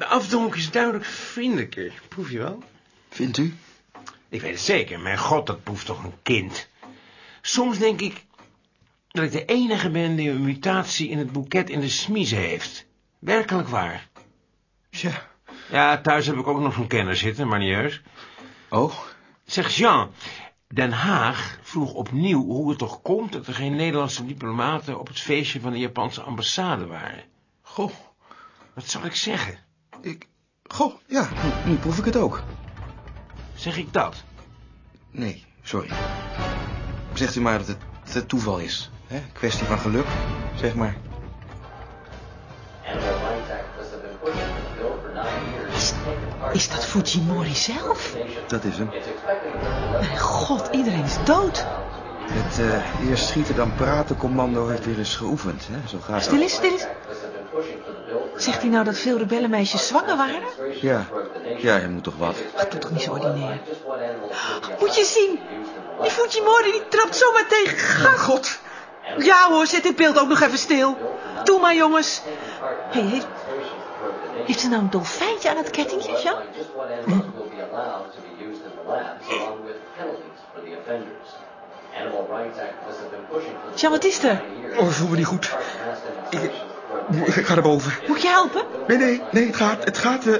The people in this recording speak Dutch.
De afdronk is duidelijk vriendelijker. Proef je wel? Vindt u? Ik weet het zeker. Mijn god, dat proeft toch een kind. Soms denk ik dat ik de enige ben die een mutatie in het boeket in de smies heeft. Werkelijk waar. Ja. Ja, thuis heb ik ook nog zo'n kenner zitten, maar niet heus. Oh, Zeg Jean, Den Haag vroeg opnieuw hoe het toch komt dat er geen Nederlandse diplomaten op het feestje van de Japanse ambassade waren. goh. Wat zal ik zeggen? Ik... Goh, ja, nu, nu proef ik het ook. Zeg ik dat? Nee, sorry. Zegt u maar dat het, dat het toeval is. Hè? Kwestie van geluk, zeg maar. Is, is dat Fujimori zelf? Dat is hem. Mijn god, iedereen is dood. Het eh, eerst schieten dan praten commando heeft weer eens geoefend. Hè? Zo gaat Stil is, stil is. Zegt hij nou dat veel rebellenmeisjes zwanger waren? Ja, ja, je moet toch wat. Dat doet toch niet zo ordinair? Moet je zien. Die Fujimori die trapt zomaar tegen gat. God! Ja hoor, zet dit beeld ook nog even stil. Doe maar jongens. Hey, heeft, heeft ze nou een dolfijntje aan het kettingje, Jean? Jean, wat is er? Oh, ik voel me niet goed. Ik, ik ga naar boven. Moet je helpen? Nee, nee, nee, het gaat, het gaat. eh,